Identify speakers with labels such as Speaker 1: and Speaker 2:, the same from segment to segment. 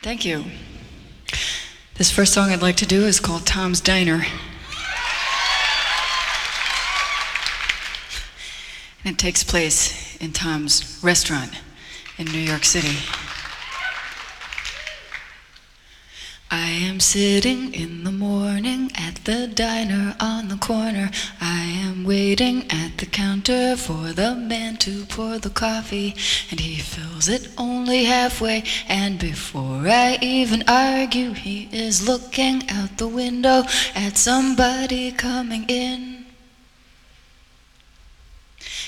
Speaker 1: Thank you. This first song I'd like to do is called Tom's Diner. And it takes place in Tom's restaurant in New York City. I am sitting in the morning at the diner on the corner. Waiting at the counter for the man to pour the coffee, and he fills it only halfway. And before I even argue, he is looking out the window at somebody coming in.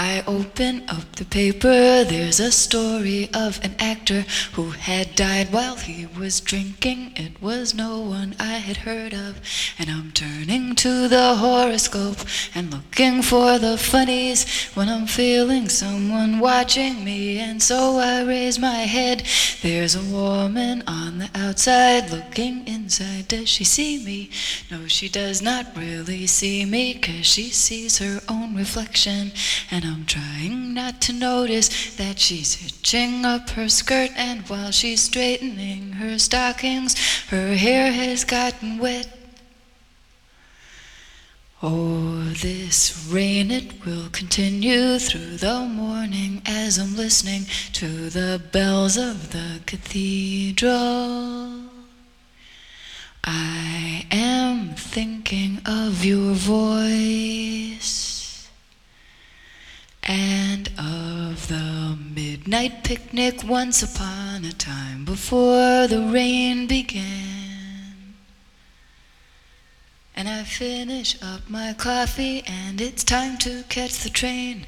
Speaker 1: I open up the paper. There's a story of an actor who had died while he was drinking. It was no one I had heard of. And I'm turning to the horoscope and looking for the funnies when I'm feeling someone watching me. And so I raise my head. There's a woman on the outside looking inside. Does she see me? No, she does not really see me, 'cause she sees her own reflection. And I'm trying not to notice that she's hitching up her skirt, and while she's straightening her stockings, her hair has gotten wet. Oh, this rain, it will continue through the morning as I'm listening to the bells of the cathedral. I am thinking of your voice and of the midnight picnic once upon a time before the rain began. And I finish up my coffee and it's time to catch the train.